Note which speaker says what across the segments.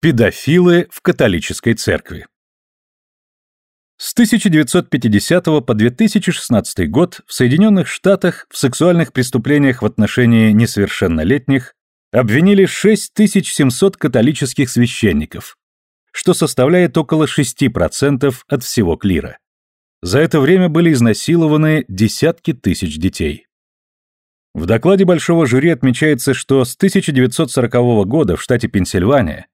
Speaker 1: Педофилы в католической церкви. С 1950 по 2016 год в Соединенных Штатах в сексуальных преступлениях в отношении несовершеннолетних обвинили 6700 католических священников, что составляет около 6% от всего клира. За это время были изнасилованы десятки тысяч детей. В докладе Большого жюри отмечается, что с 1940 года в штате Пенсильвания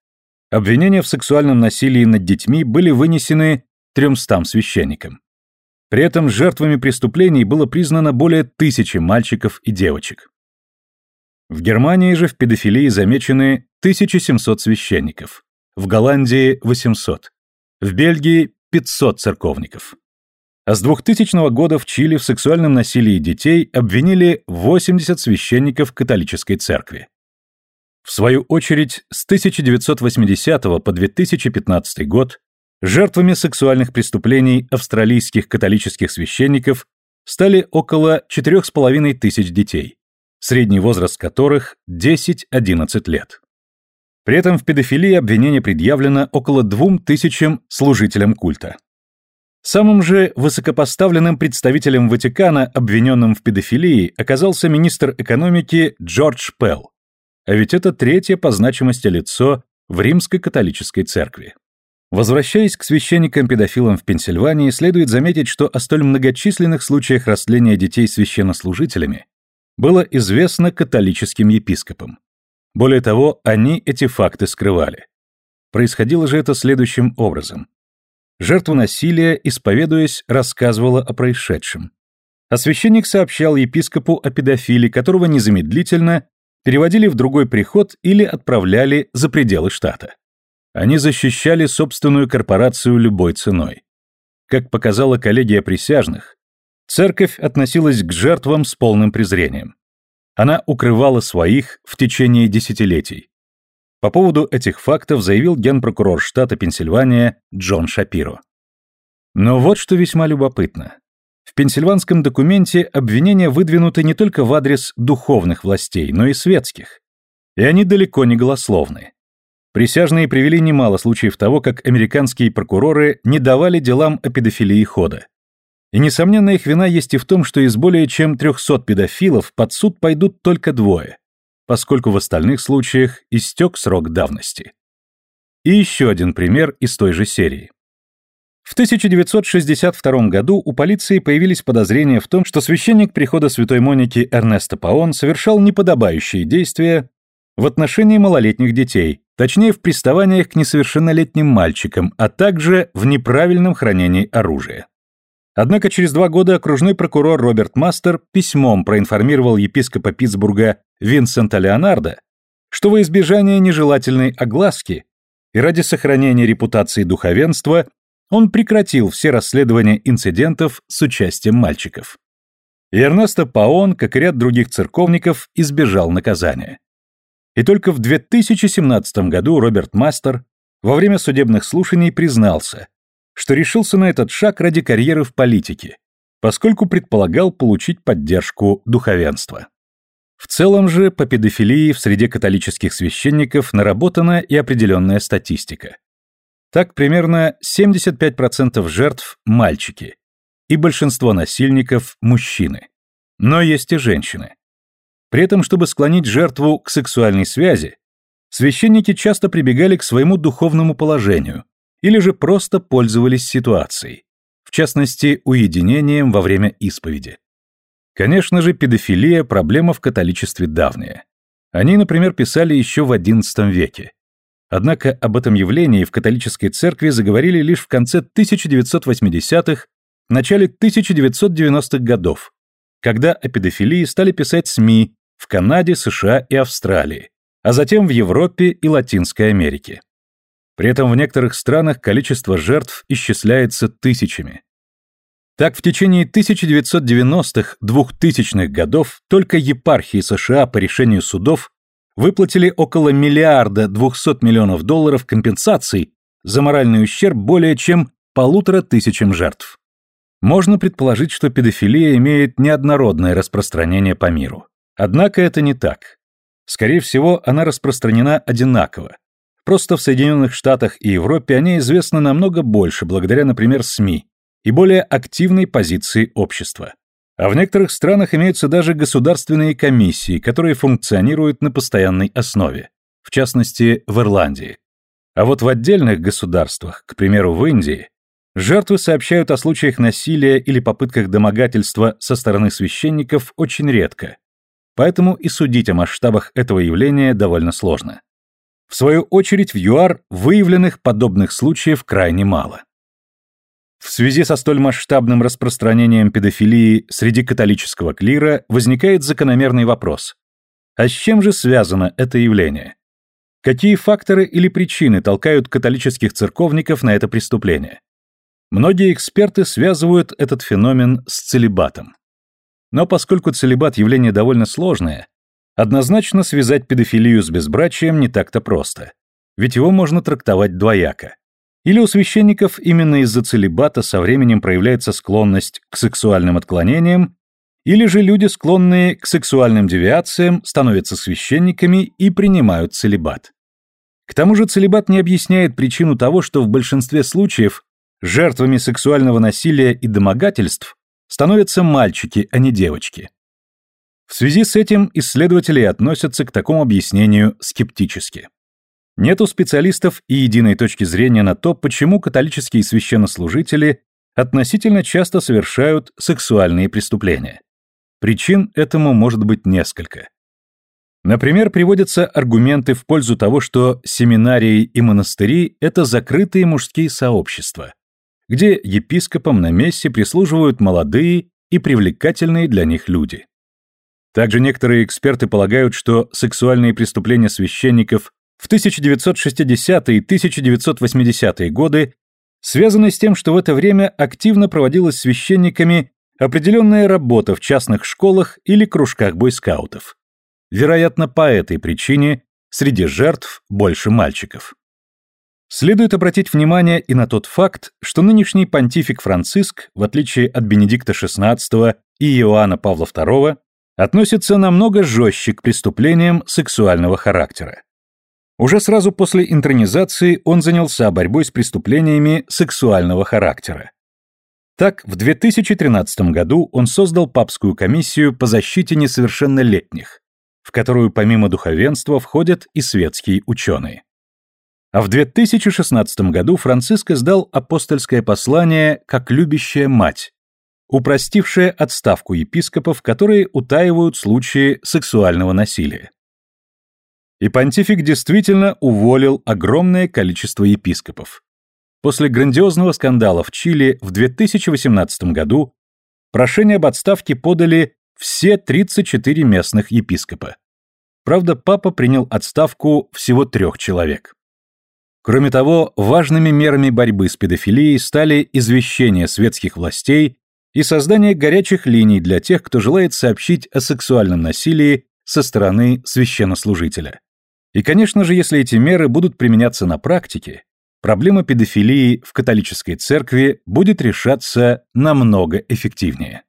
Speaker 1: обвинения в сексуальном насилии над детьми были вынесены 300 священникам. При этом жертвами преступлений было признано более тысячи мальчиков и девочек. В Германии же в педофилии замечены 1700 священников, в Голландии – 800, в Бельгии – 500 церковников. А с 2000 года в Чили в сексуальном насилии детей обвинили 80 священников католической церкви. В свою очередь, с 1980 по 2015 год жертвами сексуальных преступлений австралийских католических священников стали около 4,5 тысяч детей, средний возраст которых 10-11 лет. При этом в педофилии обвинение предъявлено около двум тысячам служителям культа. Самым же высокопоставленным представителем Ватикана, обвиненным в педофилии, оказался министр экономики Джордж Пелл. А ведь это третье по значимости лицо в римской католической церкви. Возвращаясь к священникам-педофилам в Пенсильвании, следует заметить, что о столь многочисленных случаях растления детей священнослужителями было известно католическим епископам. Более того, они эти факты скрывали. Происходило же это следующим образом. Жертва насилия, исповедуясь, рассказывала о происшедшем. А священник сообщал епископу о педофиле, которого незамедлительно переводили в другой приход или отправляли за пределы штата. Они защищали собственную корпорацию любой ценой. Как показала коллегия присяжных, церковь относилась к жертвам с полным презрением. Она укрывала своих в течение десятилетий. По поводу этих фактов заявил генпрокурор штата Пенсильвания Джон Шапиро. Но вот что весьма любопытно. В пенсильванском документе обвинения выдвинуты не только в адрес духовных властей, но и светских. И они далеко не голословны. Присяжные привели немало случаев того, как американские прокуроры не давали делам о педофилии хода. И, несомненно, их вина есть и в том, что из более чем 300 педофилов под суд пойдут только двое, поскольку в остальных случаях истек срок давности. И еще один пример из той же серии. В 1962 году у полиции появились подозрения в том, что священник прихода Святой Моники Эрнесто Паон совершал неподобающие действия в отношении малолетних детей, точнее в приставаниях к несовершеннолетним мальчикам, а также в неправильном хранении оружия. Однако через два года окружной прокурор Роберт Мастер письмом проинформировал епископа Питтсбурга Винсента Леонардо, что во избежание нежелательной огласки и ради сохранения репутации духовенства он прекратил все расследования инцидентов с участием мальчиков. И Эрнесто Паон, как и ряд других церковников, избежал наказания. И только в 2017 году Роберт Мастер во время судебных слушаний признался, что решился на этот шаг ради карьеры в политике, поскольку предполагал получить поддержку духовенства. В целом же по педофилии в среде католических священников наработана и определенная статистика. Так, примерно 75% жертв – мальчики, и большинство насильников – мужчины. Но есть и женщины. При этом, чтобы склонить жертву к сексуальной связи, священники часто прибегали к своему духовному положению или же просто пользовались ситуацией, в частности, уединением во время исповеди. Конечно же, педофилия – проблема в католичестве давняя. Они, например, писали еще в XI веке. Однако об этом явлении в католической церкви заговорили лишь в конце 1980-х, начале 1990-х годов, когда о педофилии стали писать СМИ в Канаде, США и Австралии, а затем в Европе и Латинской Америке. При этом в некоторых странах количество жертв исчисляется тысячами. Так, в течение 1990-х, 2000-х годов только епархии США по решению судов выплатили около миллиарда 200 миллионов долларов компенсаций за моральный ущерб более чем полутора тысячам жертв. Можно предположить, что педофилия имеет неоднородное распространение по миру. Однако это не так. Скорее всего, она распространена одинаково, Просто в Соединенных Штатах и Европе они известны намного больше благодаря, например, СМИ и более активной позиции общества. А в некоторых странах имеются даже государственные комиссии, которые функционируют на постоянной основе, в частности, в Ирландии. А вот в отдельных государствах, к примеру, в Индии, жертвы сообщают о случаях насилия или попытках домогательства со стороны священников очень редко. Поэтому и судить о масштабах этого явления довольно сложно. В свою очередь в ЮАР выявленных подобных случаев крайне мало. В связи со столь масштабным распространением педофилии среди католического клира возникает закономерный вопрос. А с чем же связано это явление? Какие факторы или причины толкают католических церковников на это преступление? Многие эксперты связывают этот феномен с целебатом. Но поскольку целебат явление довольно сложное, однозначно связать педофилию с безбрачием не так-то просто. Ведь его можно трактовать двояко. Или у священников именно из-за целебата со временем проявляется склонность к сексуальным отклонениям, или же люди, склонные к сексуальным девиациям, становятся священниками и принимают целебат. К тому же целебат не объясняет причину того, что в большинстве случаев жертвами сексуального насилия и домогательств становятся мальчики, а не девочки. В связи с этим исследователи относятся к такому объяснению скептически. Нет у специалистов и единой точки зрения на то, почему католические священнослужители относительно часто совершают сексуальные преступления. Причин этому может быть несколько. Например, приводятся аргументы в пользу того, что семинарии и монастыри – это закрытые мужские сообщества, где епископам на мессе прислуживают молодые и привлекательные для них люди. Также некоторые эксперты полагают, что сексуальные преступления священников в 1960-е и 1980-е годы связаны с тем, что в это время активно проводилась священниками определенная работа в частных школах или кружках бойскаутов. Вероятно, по этой причине среди жертв больше мальчиков. Следует обратить внимание и на тот факт, что нынешний понтифик Франциск, в отличие от Бенедикта XVI и Иоанна Павла II, относится намного жестче к преступлениям сексуального характера. Уже сразу после интронизации он занялся борьбой с преступлениями сексуального характера. Так, в 2013 году он создал папскую комиссию по защите несовершеннолетних, в которую помимо духовенства входят и светские ученые. А в 2016 году Франциск издал апостольское послание «Как любящая мать», упростившее отставку епископов, которые утаивают случаи сексуального насилия. И понтифик действительно уволил огромное количество епископов. После грандиозного скандала в Чили в 2018 году прошение об отставке подали все 34 местных епископа. Правда, папа принял отставку всего трех человек. Кроме того, важными мерами борьбы с педофилией стали извещение светских властей и создание горячих линий для тех, кто желает сообщить о сексуальном насилии со стороны священнослужителя. И, конечно же, если эти меры будут применяться на практике, проблема педофилии в католической церкви будет решаться намного эффективнее.